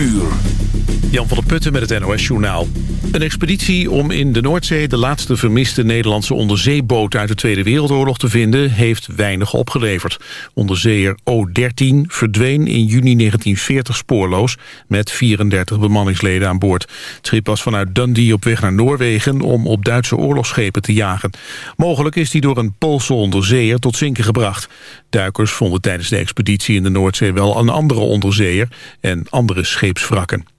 uur. Jan van der Putten met het NOS-journaal. Een expeditie om in de Noordzee de laatste vermiste Nederlandse onderzeeboot uit de Tweede Wereldoorlog te vinden heeft weinig opgeleverd. Onderzeeër O-13 verdween in juni 1940 spoorloos met 34 bemanningsleden aan boord. Het schip was vanuit Dundee op weg naar Noorwegen om op Duitse oorlogsschepen te jagen. Mogelijk is die door een Poolse onderzeeër tot zinken gebracht. Duikers vonden tijdens de expeditie in de Noordzee wel een andere onderzeeër en andere scheepswrakken.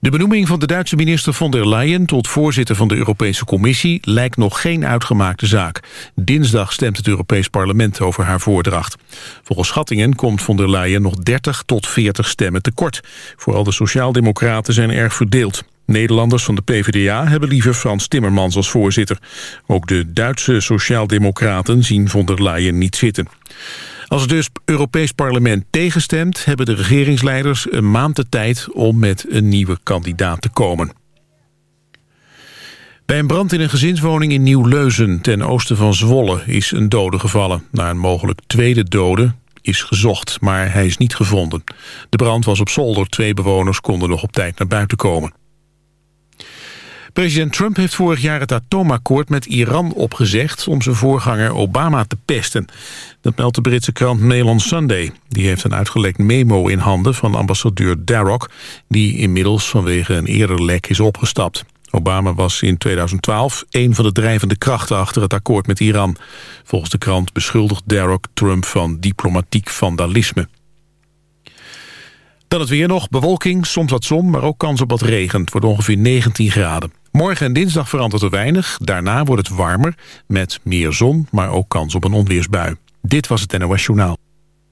De benoeming van de Duitse minister von der Leyen tot voorzitter van de Europese Commissie lijkt nog geen uitgemaakte zaak. Dinsdag stemt het Europees Parlement over haar voordracht. Volgens schattingen komt von der Leyen nog 30 tot 40 stemmen tekort. Vooral de sociaaldemocraten zijn erg verdeeld. Nederlanders van de PvdA hebben liever Frans Timmermans als voorzitter. Ook de Duitse sociaaldemocraten zien von der Leyen niet zitten. Als het dus Europees Parlement tegenstemt... hebben de regeringsleiders een maand de tijd om met een nieuwe kandidaat te komen. Bij een brand in een gezinswoning in Nieuw-Leuzen... ten oosten van Zwolle is een dode gevallen. Naar een mogelijk tweede dode is gezocht, maar hij is niet gevonden. De brand was op zolder. Twee bewoners konden nog op tijd naar buiten komen. President Trump heeft vorig jaar het atoomakkoord met Iran opgezegd... om zijn voorganger Obama te pesten. Dat meldt de Britse krant Mail on Sunday. Die heeft een uitgelekt memo in handen van ambassadeur Darroch... die inmiddels vanwege een eerder lek is opgestapt. Obama was in 2012 een van de drijvende krachten achter het akkoord met Iran. Volgens de krant beschuldigt Darroch Trump van diplomatiek vandalisme. Dan het weer nog, bewolking, soms wat zon, maar ook kans op wat regen. Het wordt ongeveer 19 graden. Morgen en dinsdag verandert er weinig. Daarna wordt het warmer, met meer zon, maar ook kans op een onweersbui. Dit was het NOS Journaal.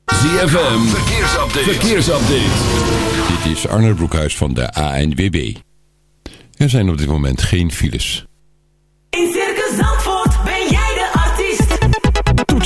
ZFM, verkeersupdate. verkeersupdate. Dit is Arne Broekhuis van de ANWB. Er zijn op dit moment geen files.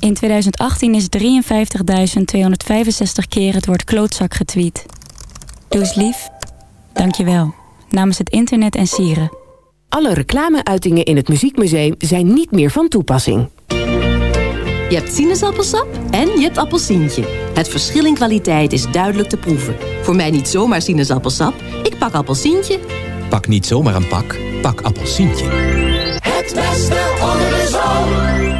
In 2018 is 53.265 keer het woord klootzak getweet. Doe eens lief. Dank je wel. Namens het internet en sieren. Alle reclameuitingen in het Muziekmuseum zijn niet meer van toepassing. Je hebt sinaasappelsap en je hebt appelsientje. Het verschil in kwaliteit is duidelijk te proeven. Voor mij niet zomaar sinaasappelsap, ik pak appelsientje. Pak niet zomaar een pak, pak appelsientje. Het beste onder de zon.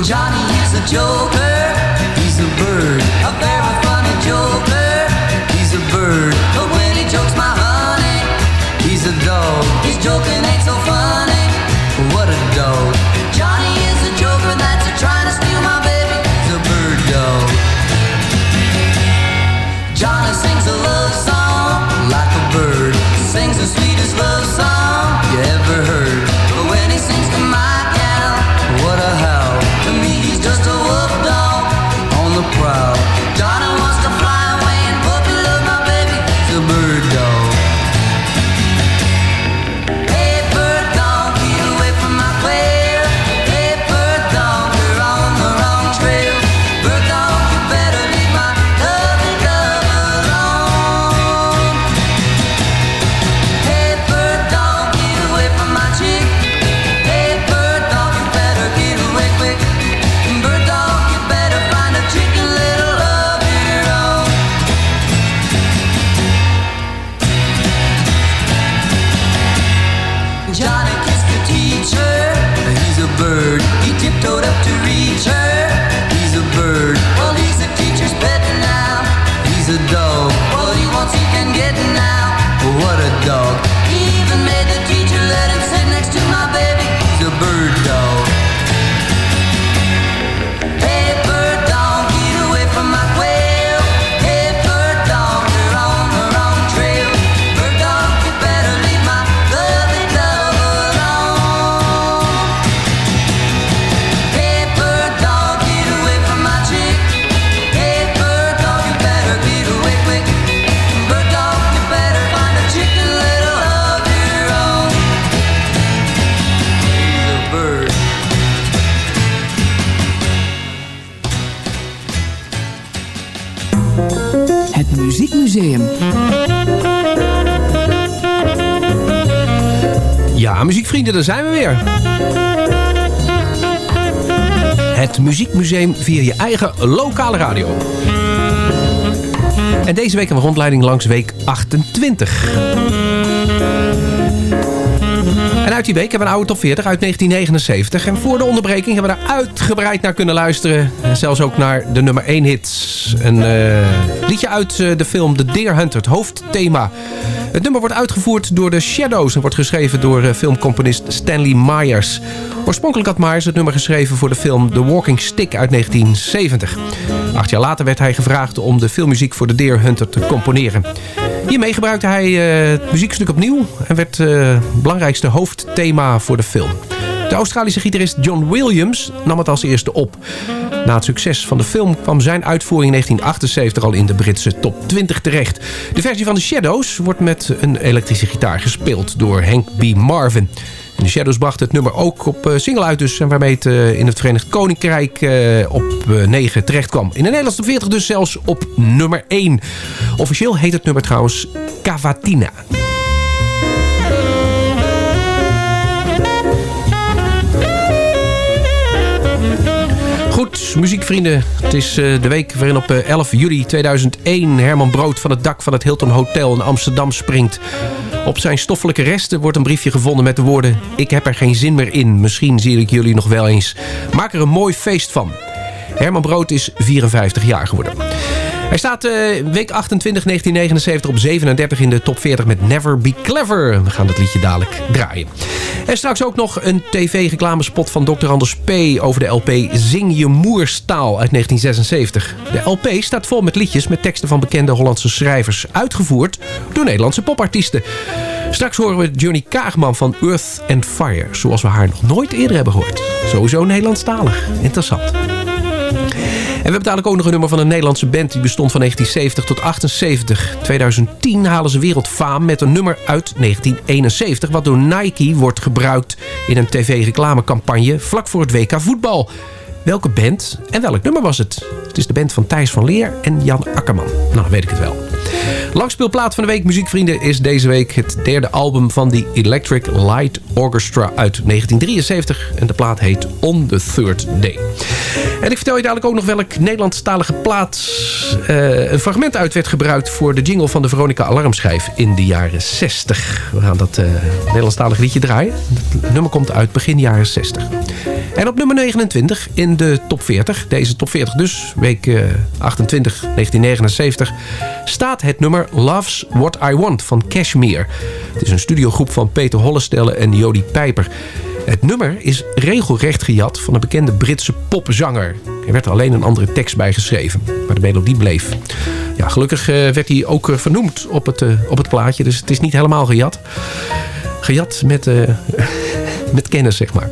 Johnny is a joker. Via je eigen lokale radio. En deze week een rondleiding langs week 28. En uit die week hebben we een oude top 40 uit 1979. En voor de onderbreking hebben we daar uitgebreid naar kunnen luisteren. En zelfs ook naar de nummer 1 hits. Een eh, liedje uit eh, de film The Deer Hunter, het hoofdthema. Het nummer wordt uitgevoerd door de Shadows en wordt geschreven door eh, filmcomponist Stanley Myers. Oorspronkelijk had Myers het nummer geschreven voor de film The Walking Stick uit 1970. Acht jaar later werd hij gevraagd om de filmmuziek voor The Deer Hunter te componeren. Hiermee gebruikte hij het muziekstuk opnieuw en werd het belangrijkste hoofdthema voor de film. De Australische gitarist John Williams nam het als eerste op. Na het succes van de film kwam zijn uitvoering in 1978 al in de Britse top 20 terecht. De versie van The Shadows wordt met een elektrische gitaar gespeeld door Hank B. Marvin. En de Shadows brachten het nummer ook op eh, single uit dus. En waarmee het eh, in het Verenigd Koninkrijk eh, op 9 terecht kwam. In de Nederlandse top 40 dus zelfs op nummer 1. Officieel heet het nummer trouwens Cavatina. Muziekvrienden. Het is uh, de week waarin op uh, 11 juli 2001 Herman Brood van het dak van het Hilton Hotel in Amsterdam springt. Op zijn stoffelijke resten wordt een briefje gevonden met de woorden... Ik heb er geen zin meer in, misschien zie ik jullie nog wel eens. Maak er een mooi feest van. Herman Brood is 54 jaar geworden. Hij staat uh, week 28 1979 op 37 in de top 40 met Never Be Clever. We gaan dat liedje dadelijk draaien. En straks ook nog een tv-reclamespot van Dr. Anders P. over de LP Zing je moerstaal uit 1976. De LP staat vol met liedjes met teksten van bekende Hollandse schrijvers. Uitgevoerd door Nederlandse popartiesten. Straks horen we Johnny Kaagman van Earth and Fire. Zoals we haar nog nooit eerder hebben gehoord. Sowieso Nederlandstalig. Interessant. En we hebben dadelijk ook nog een nummer van een Nederlandse band. Die bestond van 1970 tot 78. 2010 halen ze wereldfaam met een nummer uit 1971... wat door Nike wordt gebruikt in een tv-reclamecampagne... vlak voor het WK voetbal. Welke band en welk nummer was het? Het is de band van Thijs van Leer en Jan Akkerman. Nou, weet ik het wel. Langspeelplaat van de week, muziekvrienden, is deze week het derde album van de Electric Light Orchestra uit 1973. En de plaat heet On the Third Day. En ik vertel je dadelijk ook nog welk Nederlandstalige plaats... eh, een fragment uit werd gebruikt voor de jingle van de Veronica Alarmschijf in de jaren 60. We gaan dat eh Nederlandstalige liedje draaien. Het nummer komt uit begin jaren 60. En op nummer 29 in de top 40, deze top 40 dus, week eh, 28, 1979... staat het nummer Love's What I Want van Cashmere. Het is een studiogroep van Peter Hollestelle en Jody Pijper. Het nummer is regelrecht gejat van een bekende Britse popzanger. Er werd er alleen een andere tekst bij geschreven, maar de melodie bleef. Ja, gelukkig eh, werd hij ook eh, vernoemd op het, eh, op het plaatje, dus het is niet helemaal gejat. Gejat met, met kennis, zeg maar.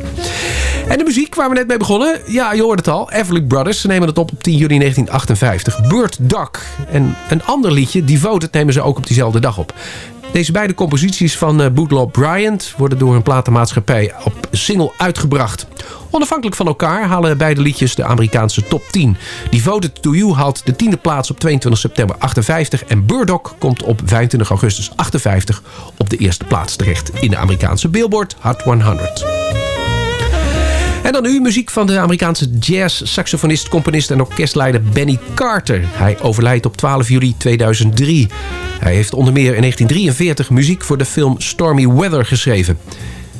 En de muziek waar we net mee begonnen, ja, je hoort het al. Everly Brothers, nemen het op op 10 juli 1958. Bird Dog. En een ander liedje, Devoted, nemen ze ook op diezelfde dag op. Deze beide composities van eh, Bootlaw Bryant worden door een platenmaatschappij op single uitgebracht. Onafhankelijk van elkaar halen beide liedjes de Amerikaanse top 10. Devoted to You haalt de tiende plaats op 22 september 58 en Burdock komt op 25 augustus 58 op de eerste plaats terecht in de Amerikaanse Billboard Hot 100. En dan nu muziek van de Amerikaanse jazz-saxofonist, componist en orkestleider Benny Carter. Hij overlijdt op 12 juli 2003. Hij heeft onder meer in 1943 muziek voor de film Stormy Weather geschreven.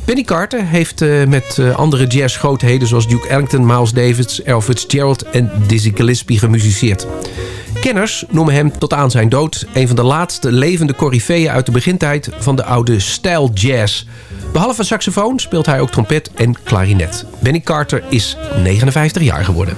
Benny Carter heeft eh, met eh, andere jazzgrootheden zoals Duke Ellington, Miles Davis, Earl Fitzgerald en Dizzy Gillespie gemusiceerd. Kenners noemen hem tot aan zijn dood een van de laatste levende coryfeeën uit de begintijd van de oude stijl jazz. Behalve saxofoon speelt hij ook trompet en klarinet. Benny Carter is 59 jaar geworden.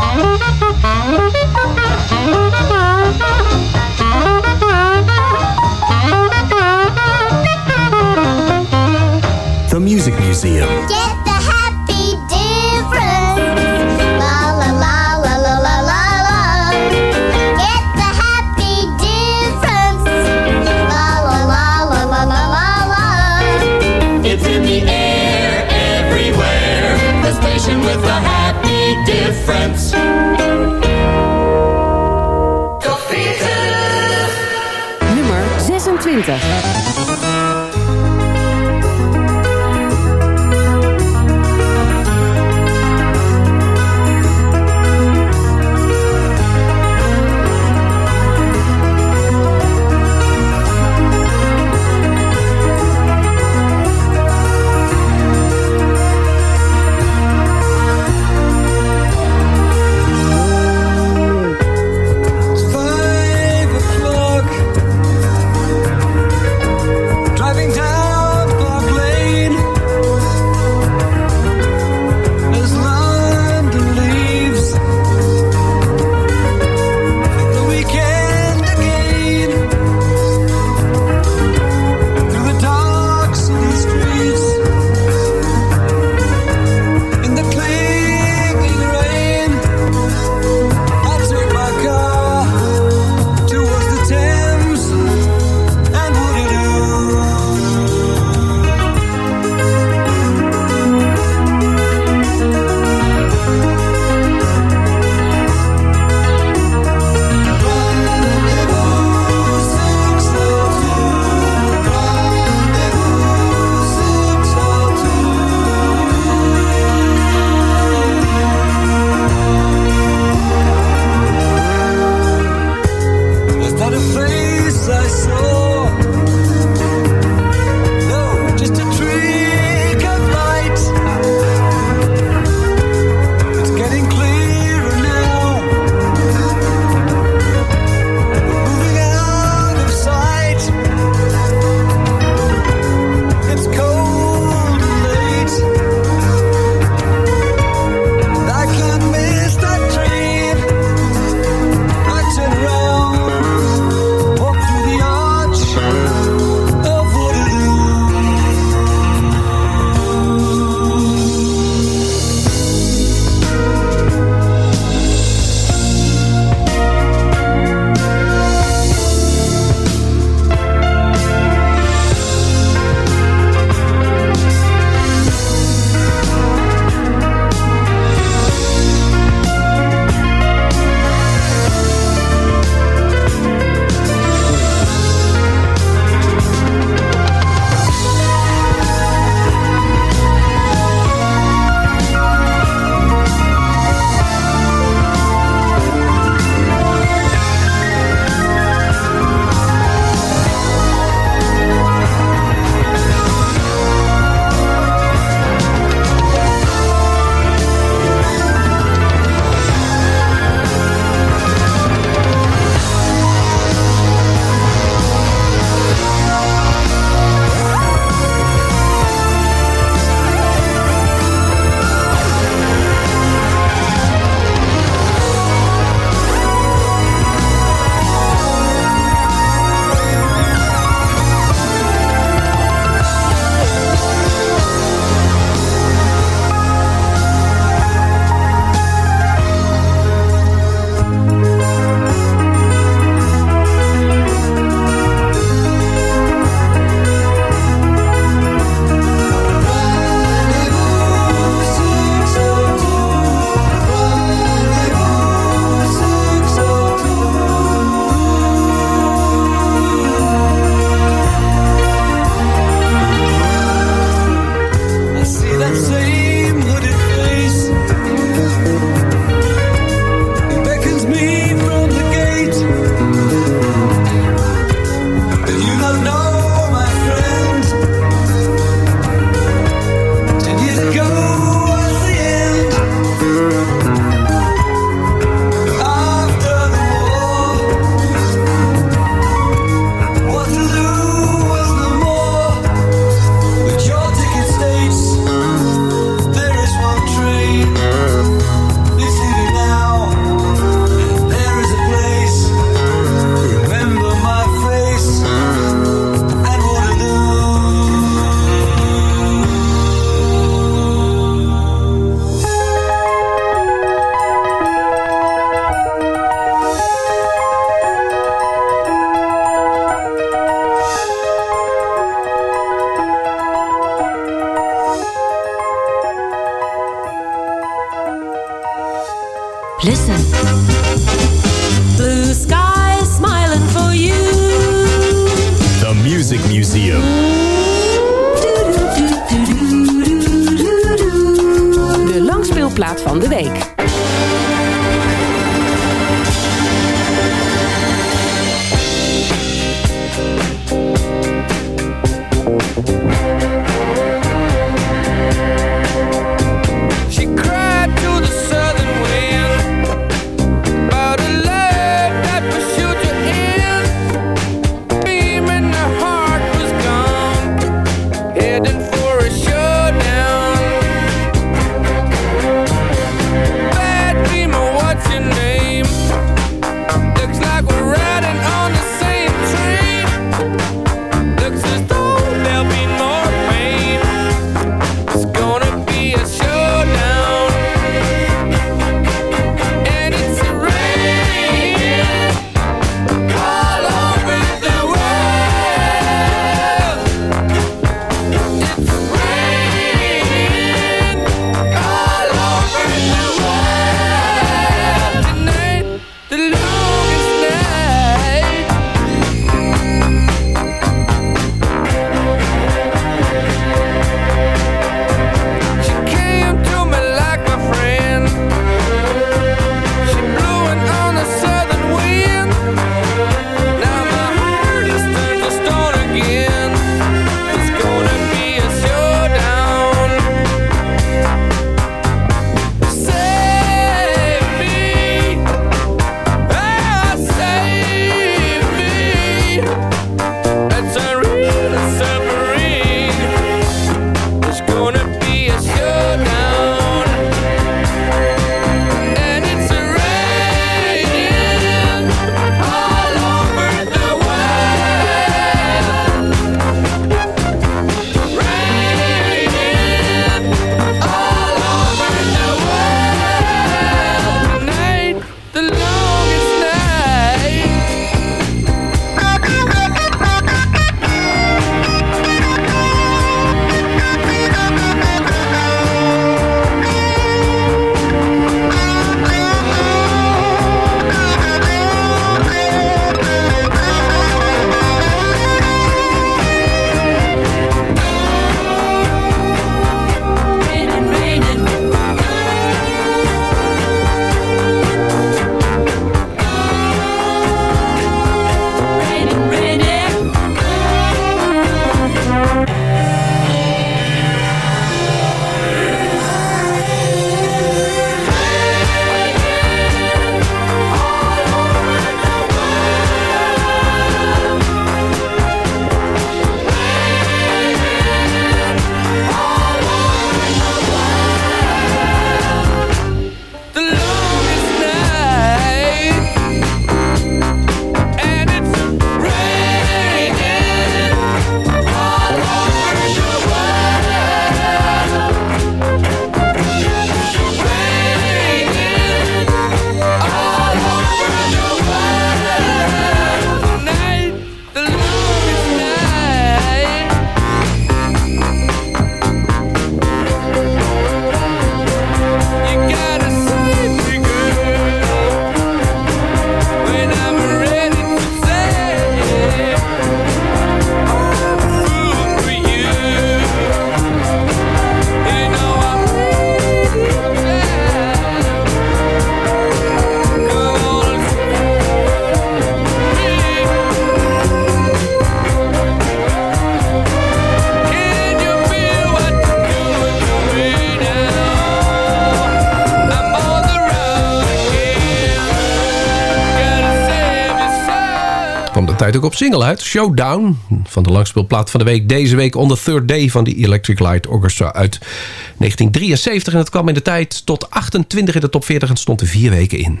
Single uit. Showdown van de langspeelplaat van de week. Deze week on the third day van die Electric Light Orchestra uit 1973. En het kwam in de tijd tot 28 in de top 40 en stond er vier weken in.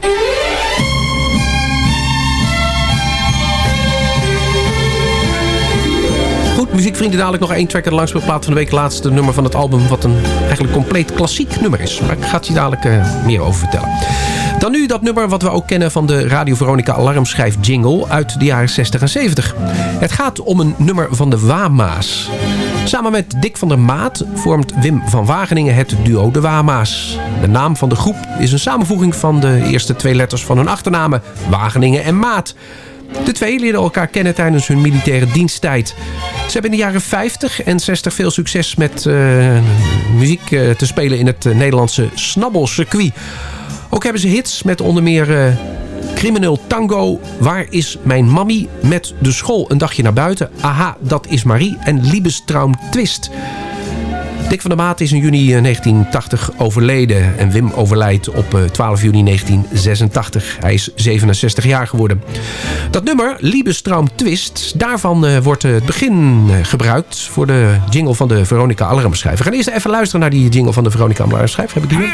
Muziekvrienden, dadelijk nog één track en langspeelplaat van de week. Laatste nummer van het album, wat een eigenlijk compleet klassiek nummer is. Maar ik ga het je dadelijk eh, meer over vertellen. Dan nu dat nummer wat we ook kennen van de Radio Veronica alarmschijf jingle uit de jaren 60 en 70. Het gaat om een nummer van de Wama's. Samen met Dick van der Maat vormt Wim van Wageningen het duo de Wama's. De naam van de groep is een samenvoeging van de eerste twee letters van hun achternamen, Wageningen en Maat. De twee leerden elkaar kennen tijdens hun militaire diensttijd. Ze hebben in de jaren 50 en 60 veel succes met eh, muziek eh, te spelen in het eh, Nederlandse snabbelcircuit. Ook hebben ze hits met onder meer eh, Crimineel Tango, Waar is mijn mammy, Met de school een dagje naar buiten, Aha, dat is Marie en Liebestraum Twist. Dick van der Maat is in juni eh, 1980 overleden en Wim overlijdt op eh, 12 juni 1986. Hij is 67 jaar geworden. Dat nummer, Liebestraum Twist, daarvan eh, wordt het begin eh, gebruikt voor de jingle van de Veronica Alarmschijf. We gaan eerst even luisteren naar die jingle van de Veronica Alarmschijf. Heb ik die weer?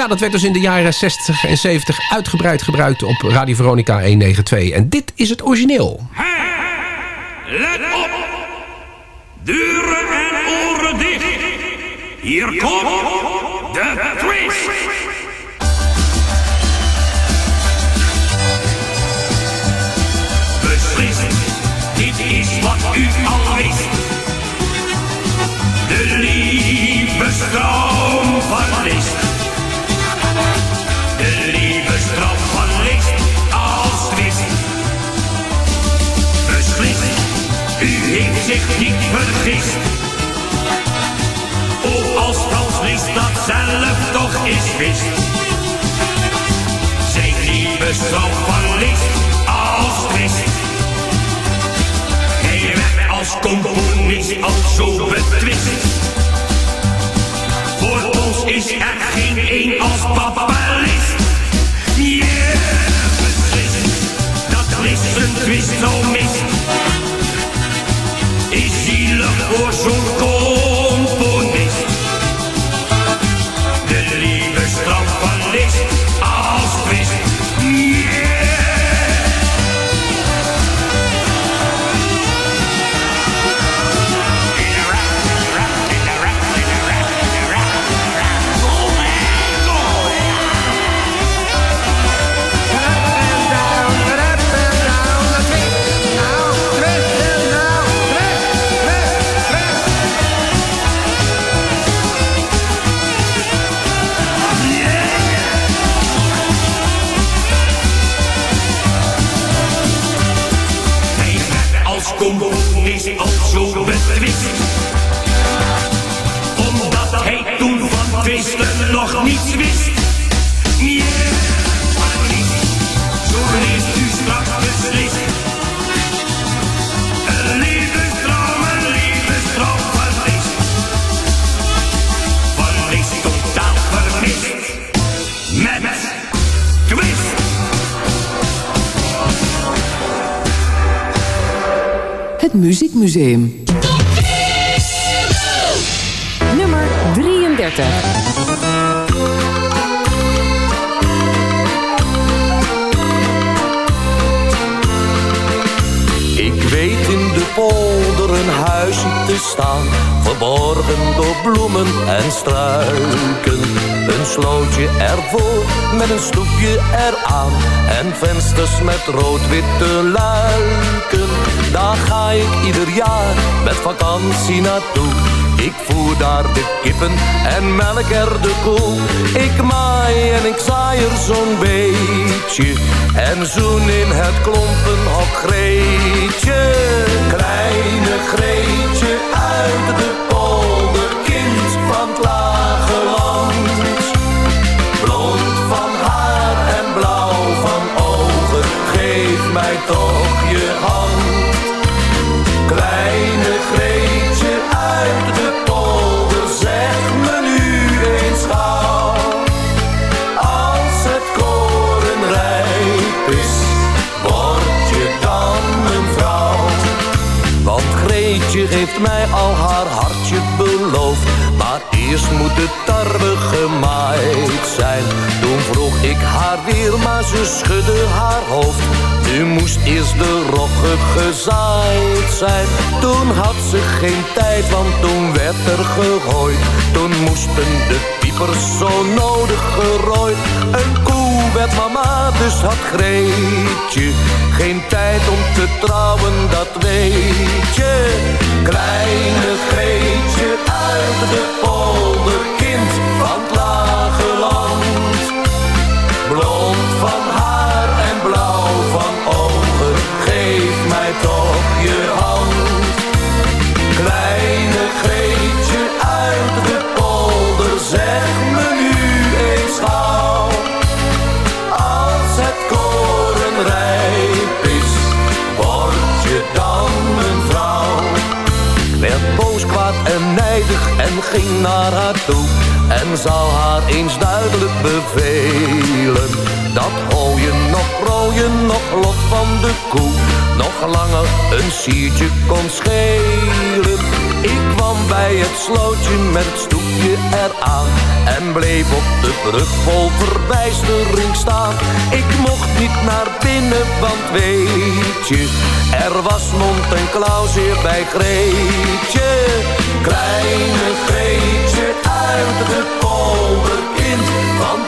Ja, dat werd dus in de jaren 60 en 70 uitgebreid gebruikt op Radio Veronica 192. En dit is het origineel. Let op! Deuren en oren dicht. Hier komt de twist. Zich niet vergist. Oh, als Frans Liszt dat zelf toch eens wist. Zijn liefdestroom van Liszt als twist. Hij werd als componist al zo betwist. Muziekmuseum. Nummer 33. Ik weet in de polder een huisje te staan, verborgen door bloemen en struiken. Een slootje ervoor met een stoepje eraan en vensters met rood-witte luiken. Daar ga ik ieder jaar met vakantie naartoe. Ik voer daar de kippen en melk er de koe. Ik maai en ik zaai er zo'n beetje. En zoen in het klompenhok Greetje. Kleine Greetje uit de heeft mij al haar hartje beloofd. Maar eerst moet de tarwe gemaaid zijn. Toen vroeg ik haar weer, maar ze schudde haar hoofd. Nu moest eerst de rogge gezaaid zijn. Toen had ze geen tijd, want toen werd er gegooid. Toen moesten de zo nodig gerooid. Een koe werd mama, dus had Greetje geen tijd om te trouwen, dat weet je. Kleine Greetje uit de polder, kind van naar haar toe. En zou haar eens duidelijk bevelen. Dat hooien nog rooien, nog lot van de koe. Nog langer een siertje kon schelen. Bij het slootje met het stoepje eraan En bleef op de brug vol verbijstering staan. Ik mocht niet naar binnen, want weet je Er was mond en zeer bij Greetje. Kleine Greetje uit de polder, kind van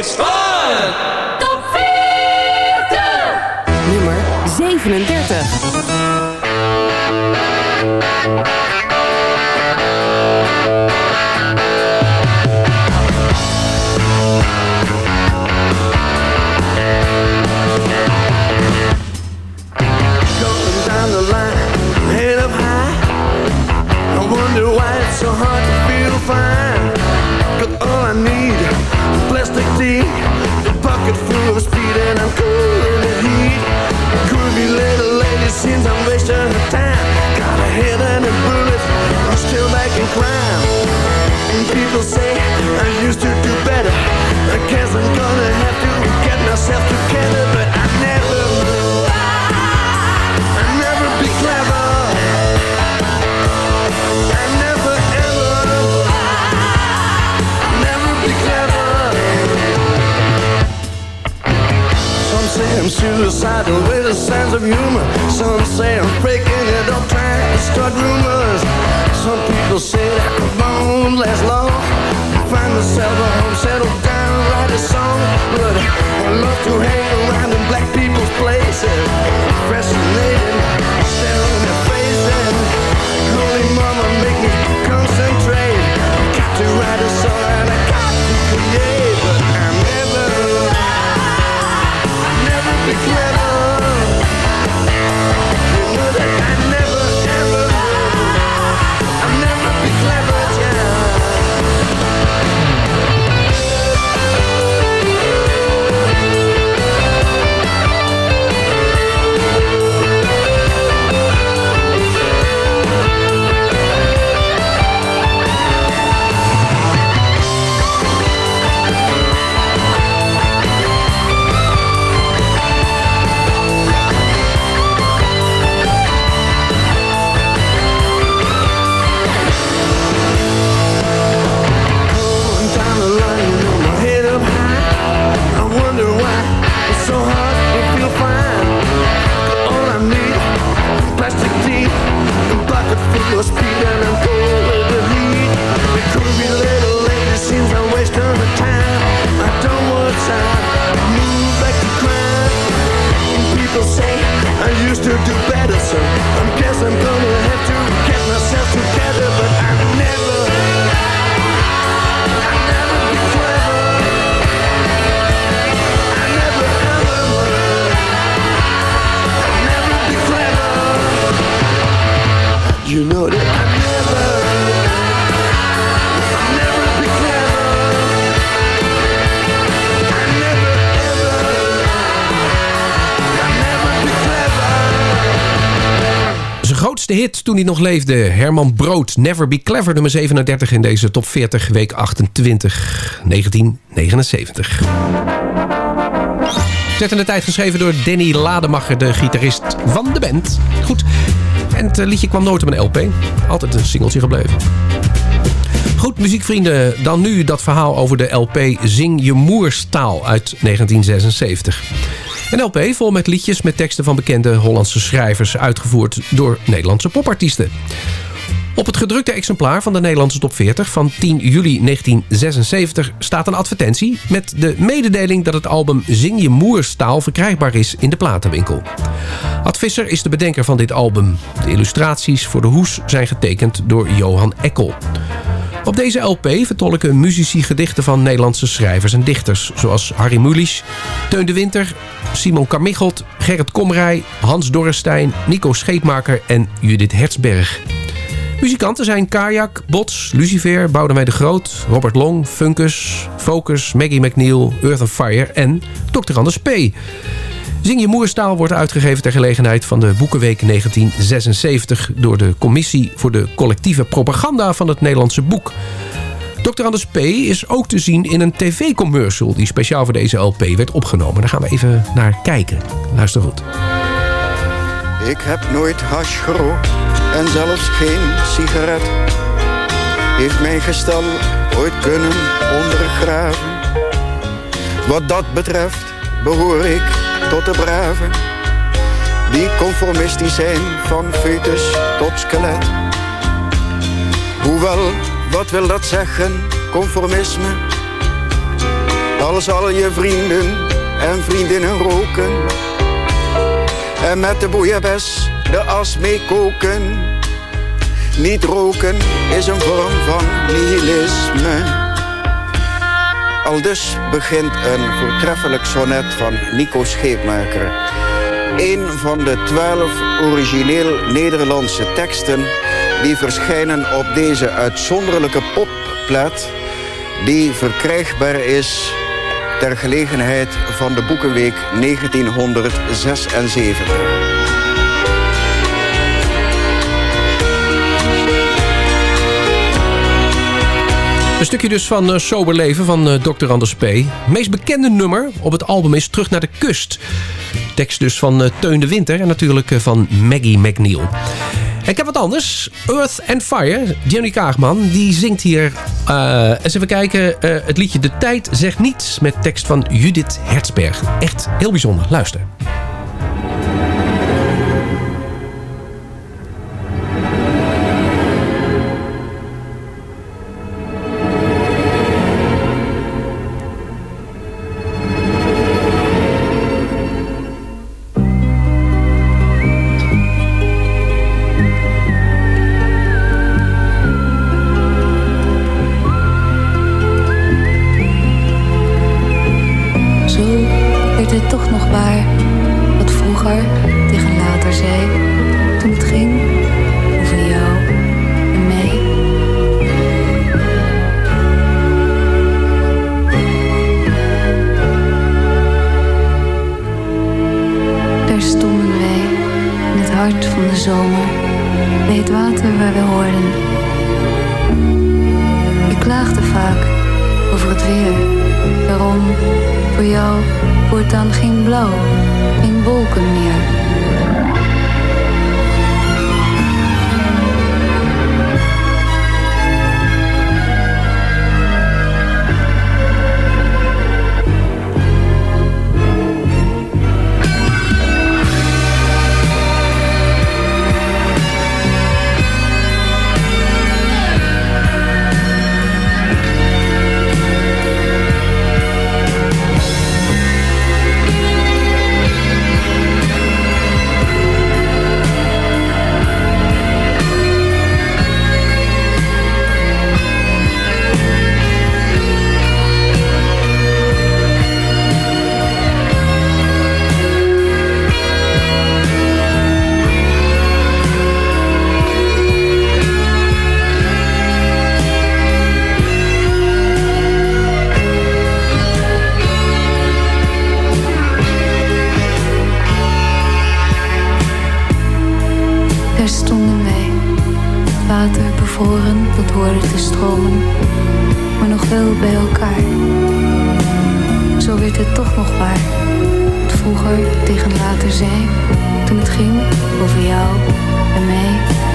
It's fun! Seems I'm time. Got a head and a bullet, I'm still back in crime. And people say I used to do better. I guess I'm gonna have to get myself together, Suicidal with a sense of humor. Some say I'm breaking it up, trying to start rumors. Some people say that I won't last long. Find myself a home, settle down, write a song. But I love to hang around in black people's places. Fascinating, never grootste hit toen hij nog leefde. Herman Brood, Never Be Clever, nummer 37 in deze top 40, week 28, 1979. Zet in de tijd geschreven door Danny Lademacher, de gitarist van de band. Goed, en het eh, liedje kwam nooit op een LP. Altijd een singeltje gebleven. Goed, muziekvrienden, dan nu dat verhaal over de LP Zing je moerstaal uit 1976. Een LP vol met liedjes met teksten van bekende Hollandse schrijvers... uitgevoerd door Nederlandse popartiesten. Op het gedrukte exemplaar van de Nederlandse top 40 van 10 juli 1976 staat een advertentie met de mededeling dat het album Zing je moerstaal verkrijgbaar is in de platenwinkel. Ad Visser is de bedenker van dit album. De illustraties voor de hoes zijn getekend door Johan Eckel. Op deze LP vertolken muzici gedichten van Nederlandse schrijvers en dichters... zoals Harry Mulisch, Teun de Winter, Simon Carmichelt, Gerrit Komrij... Hans Dorrestein, Nico Scheepmaker en Judith Hertzberg. Muzikanten zijn Kajak, Bots, Lucifer, Boudewijn de Groot... Robert Long, Funkus, Focus, Maggie McNeil, Earth of Fire en Dr. Anders P. Zing je moerstaal wordt uitgegeven ter gelegenheid van de Boekenweek 1976... door de Commissie voor de Collectieve Propaganda van het Nederlandse Boek. Dr. Anders P. is ook te zien in een tv-commercial... die speciaal voor deze LP werd opgenomen. Daar gaan we even naar kijken. Luister goed. Ik heb nooit hash gerookt en zelfs geen sigaret. Heeft mijn gestel ooit kunnen ondergraven. Wat dat betreft behoor ik tot de braven. Die conformistisch zijn van foetus tot skelet. Hoewel, wat wil dat zeggen, conformisme? Als al je vrienden en vriendinnen roken en met de boeienbes de as mee koken. Niet roken is een vorm van nihilisme. Al dus begint een voortreffelijk sonnet van Nico Scheepmaker. Een van de twaalf origineel Nederlandse teksten... die verschijnen op deze uitzonderlijke popplet... die verkrijgbaar is ter gelegenheid van de Boekenweek 1976. Een stukje dus van uh, Sober Leven van uh, Dr. Anders P. meest bekende nummer op het album is Terug naar de Kust. Tekst dus van uh, Teun de Winter en natuurlijk van Maggie McNeil. Ik heb wat anders. Earth and Fire. Jenny Kaagman, die zingt hier... eens even kijken. het liedje De Tijd zegt niets met tekst van Judith Hertzberg. Echt heel bijzonder. Luister. Daar stonden wij, water bevroren tot hoorde te stromen, maar nog wel bij elkaar. Zo werd het toch nog waar, het vroeger tegen later zijn, toen het ging over jou en mij.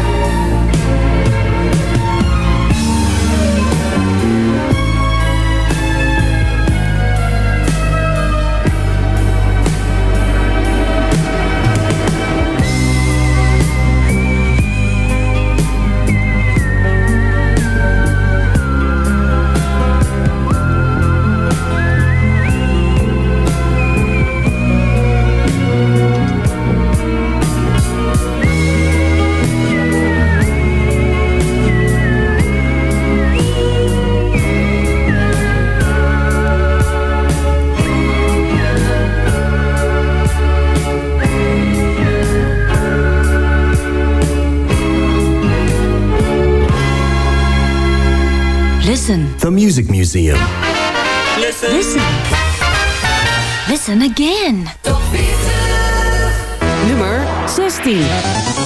Music Museum. Listen. Listen. Listen again. Nummer 16.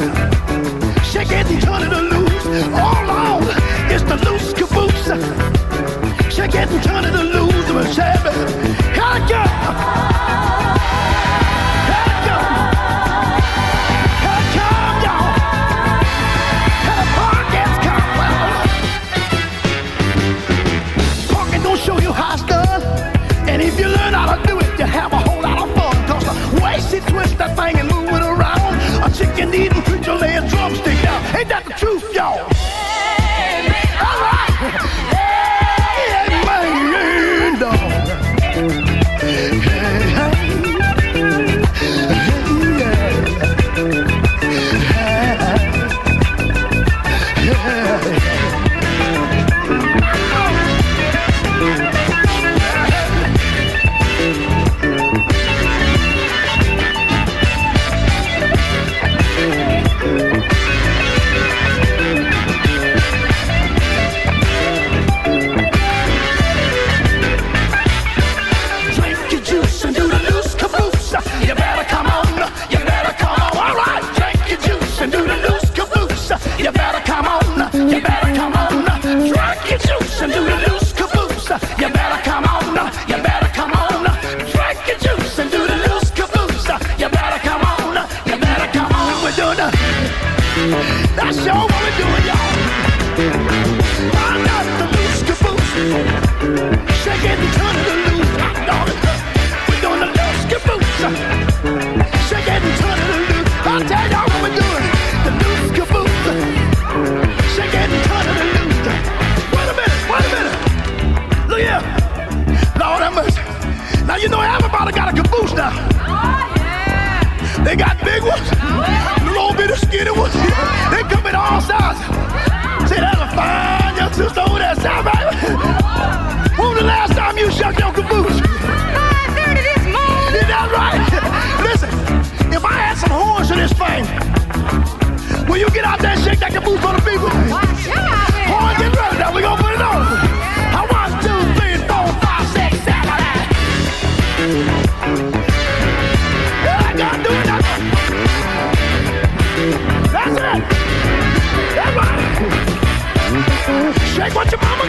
on. Shake the turn it loose. All on, it's the loose caboose. Shake it, turn it loose. We're shabby. Hell yeah! Ain't that the truth, y'all? Sister over there. When was the last time you shook your caboose? 5.30 this morning. Is that right? Listen, if I had some horns to this thing, will you get out there and shake that caboose for the people?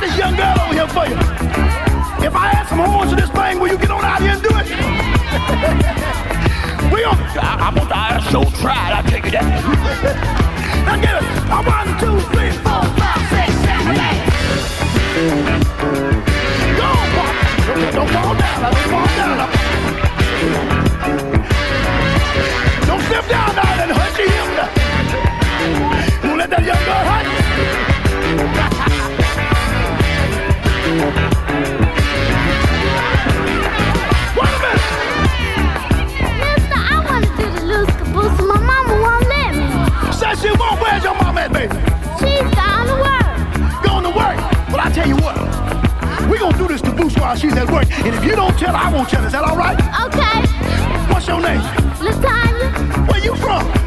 this young girl over here for you. If I add some horns to this thing, will you get on out here and do it? we on. I, I'm on the iron show. Try it. I'll take it that. now get it. I'm one, two, three, four, five, six, seven, eight. Go, boy. Don't fall down. Don't fall down. Don't slip down now and hurt your hip. Don't let that young girl She you want. Where's your mom at, baby? She's gone to work. Gone to work. But I tell you what, we gonna do this to boost while she's at work. And if you don't tell her, I won't tell her. Is that all right? Okay. What's your name? Latanya. Where you from?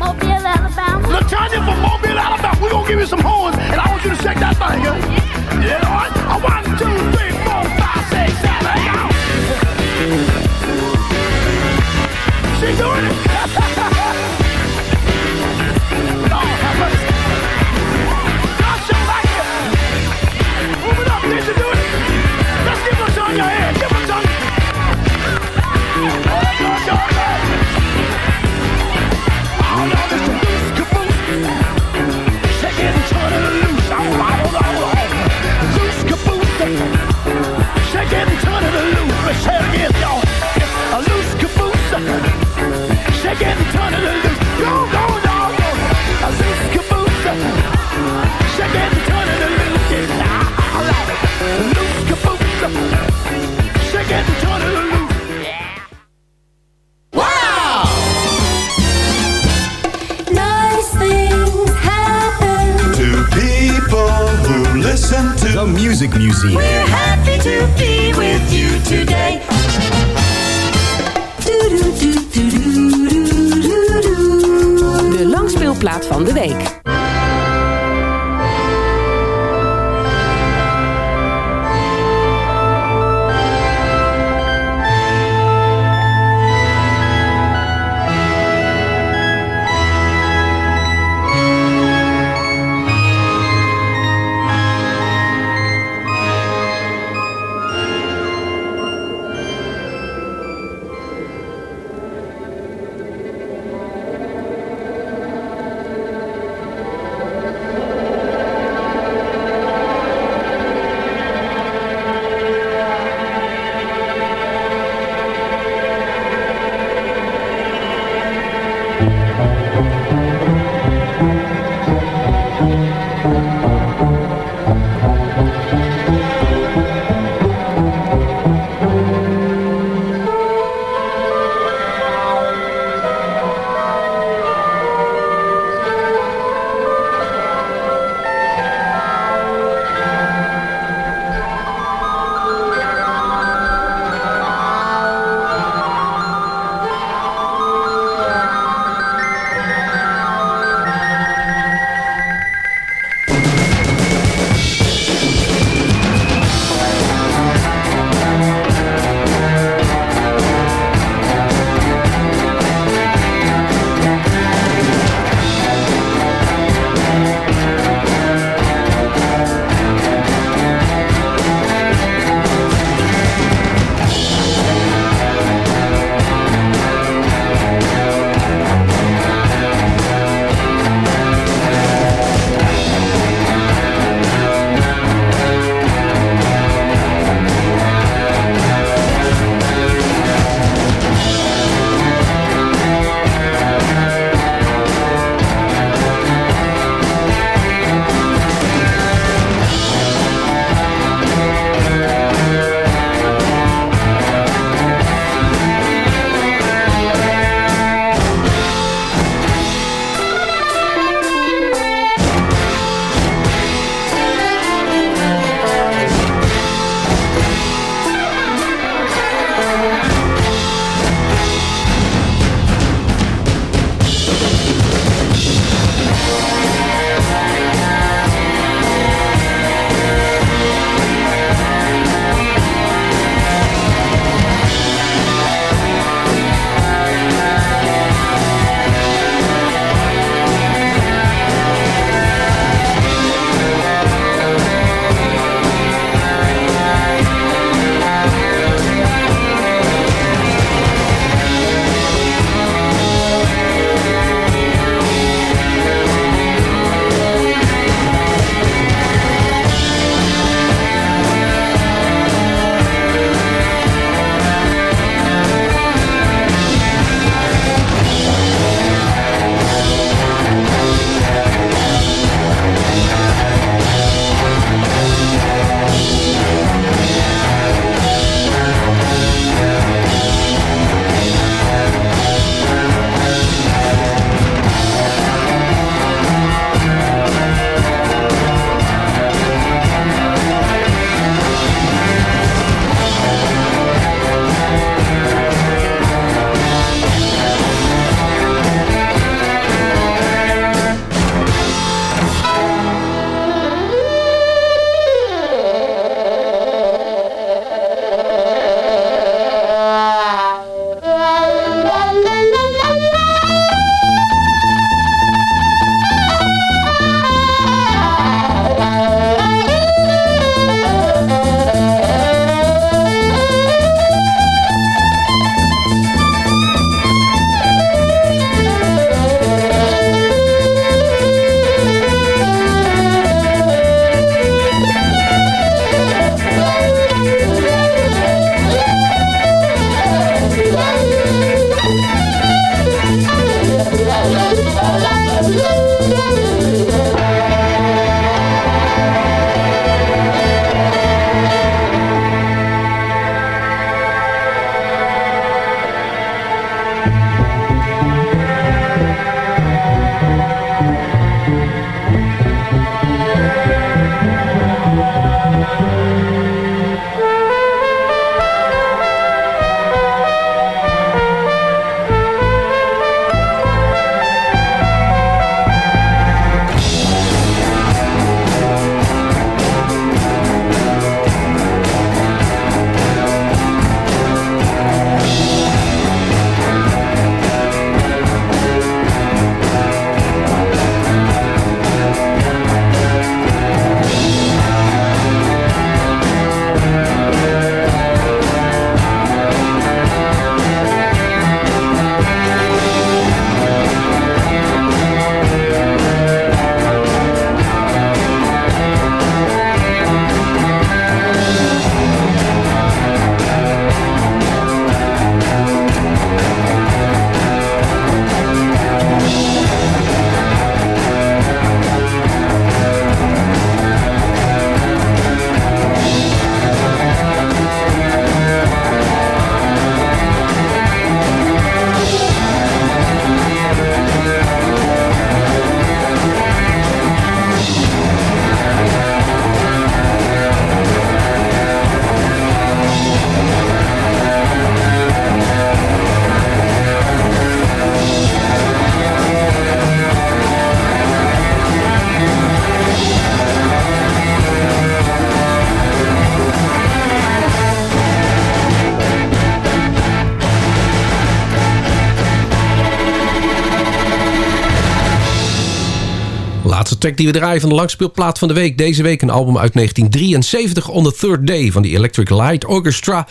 Track die we draaien van de langspeelplaat van de week. Deze week een album uit 1973, On the Third Day van de Electric Light Orchestra.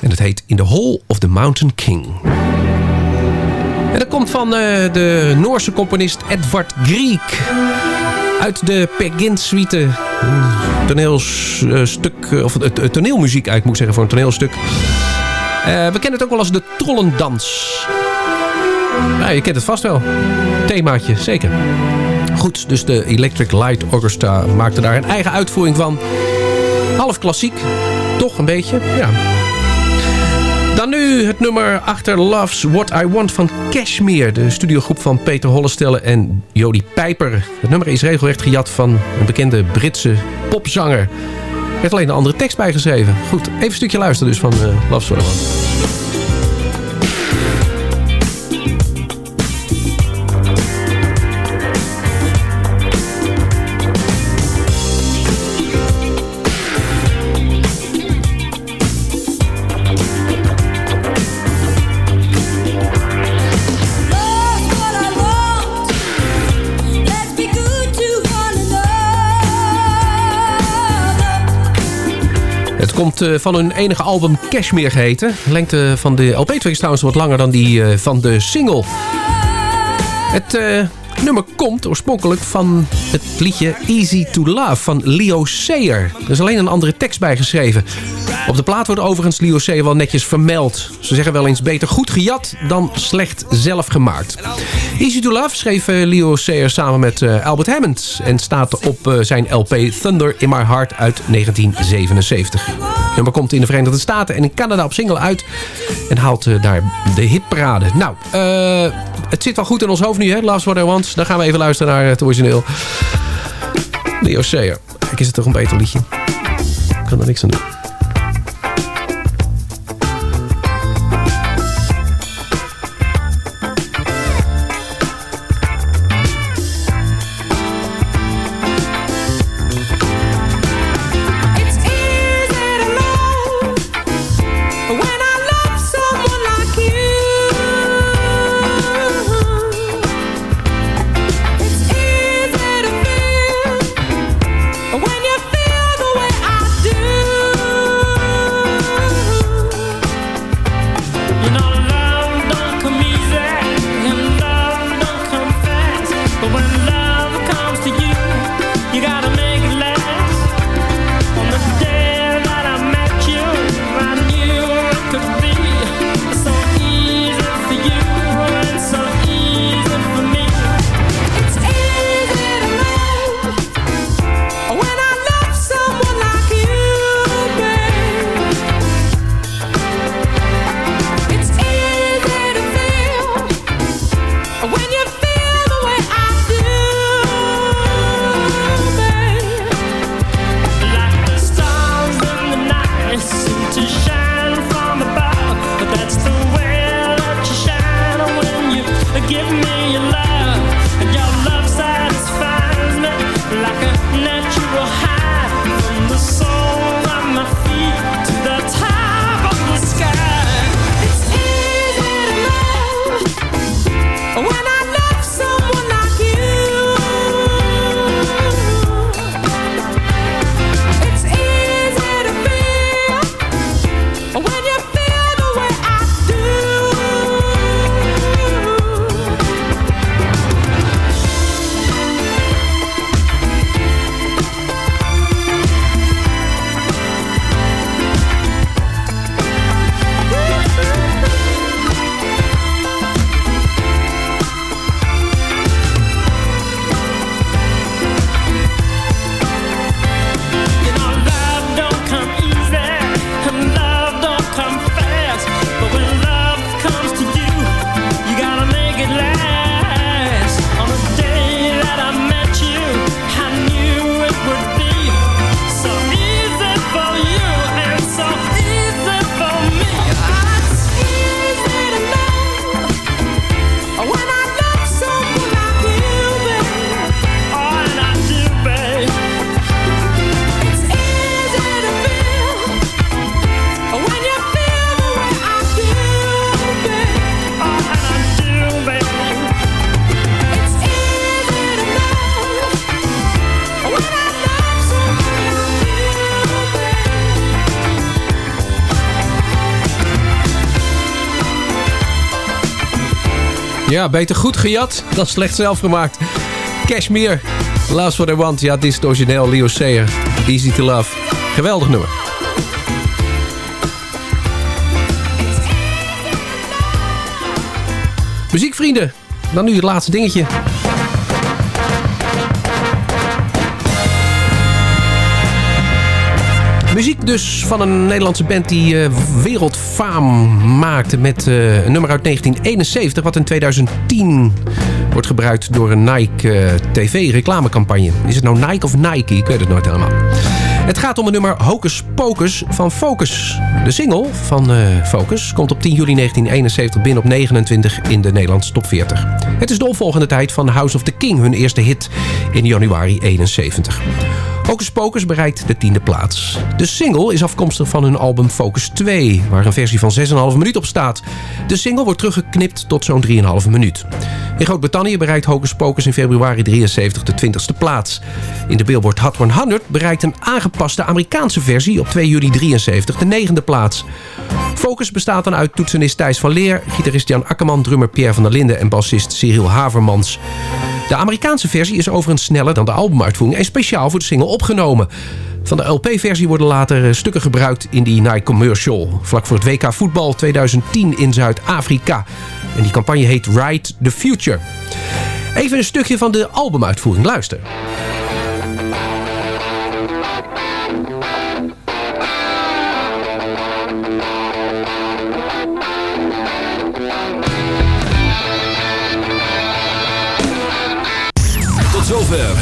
En het heet In the Hall of the Mountain King. En dat komt van eh, de Noorse componist Edvard Grieg. Uit de Pegin Suite. Toneelstuk, eh, of eh, toneelmuziek eigenlijk moet ik zeggen voor een toneelstuk. We kennen het ook wel als de Trollendans. Je kent het vast wel. Themaatje, zeker. Goed, dus de Electric Light Orchestra maakte daar een eigen uitvoering van. Half klassiek, toch een beetje. Dan nu het nummer achter Loves What I Want van Cashmere. De studiogroep van Peter Hollestelle en Jodie Pijper. Het nummer is regelrecht gejat van een bekende Britse popzanger. Er heeft alleen een andere tekst bijgeschreven. Goed, even een stukje luisteren dus van uh, Loves What I Want. Komt eh, van hun enige album Cashmere geheten. De lengte van de LP-track is trouwens wat langer dan die eh, van de single. Het eh, nummer komt oorspronkelijk van het liedje Easy to Love van Leo Sayer. Er is alleen een andere tekst bijgeschreven. Op de plaat wordt overigens Leo Sayer wel netjes vermeld. Ze zeggen wel eens beter goed gejat dan slecht zelf gemaakt. Easy to Love schreef eh, Leo Sayer samen met eh, Albert Hammond... en staat op eh, zijn LP Thunder in My Heart uit 1977. Het nummer komt in de Verenigde Staten en in Canada op single uit... en haalt daar de hitparade. Nou, het zit wel goed in ons hoofd nu, hè? Last What I Want. Dan gaan we even luisteren naar het origineel. Leo Sayer. Kijk, is het toch een beter liedje? Ik kan er niks aan doen. Ja, beter goed gejat dan slecht zelf gemaakt. Cashmere, Last What I Want. Ja, dit is het origineel Leo Sayer. Easy to Love. Geweldig nummer. Muziekvrienden, dan nu het laatste dingetje. Dus van een Nederlandse band die eh, wereldfaam maakte met eh, een nummer uit 1971... wat in 2010 wordt gebruikt door een Nike eh, TV reclamecampagne. Is het nou Nike of Nike? Ik weet het nooit helemaal. Het gaat om het nummer Hocus Pocus van Focus. De single van Focus komt op 10 juli 1971 binnen op 29 in de Nederlandse top 40. Het is de opvolgende tijd van House of the King, hun eerste hit in januari 71. Hocus Pocus bereikt de tiende plaats. De single is afkomstig van hun album Focus 2, waar een versie van 6,5 minuut op staat. De single wordt teruggeknipt tot zo'n 3,5 minuut. In Groot-Brittannië bereikt Hocus Pocus in februari 73 de 20ste plaats. In de Billboard Hot 100 bereikt een aangepaste Amerikaanse versie op 2 juli 73 de negende plaats. Focus bestaat dan uit toetsenist Thijs van Leer, gitarist Jan Akkerman, drummer Pierre van der Linden en bassist Cyril Havermans. De Amerikaanse versie is overigens sneller dan de albumuitvoering en speciaal voor de single opgenomen. Van de LP-versie worden later eh, stukken gebruikt in die Nike commercial. Vlak voor het WK voetbal 2010 in Zuid-Afrika. En die campagne heet Ride the Future. Even een stukje van de albumuitvoering. Luister.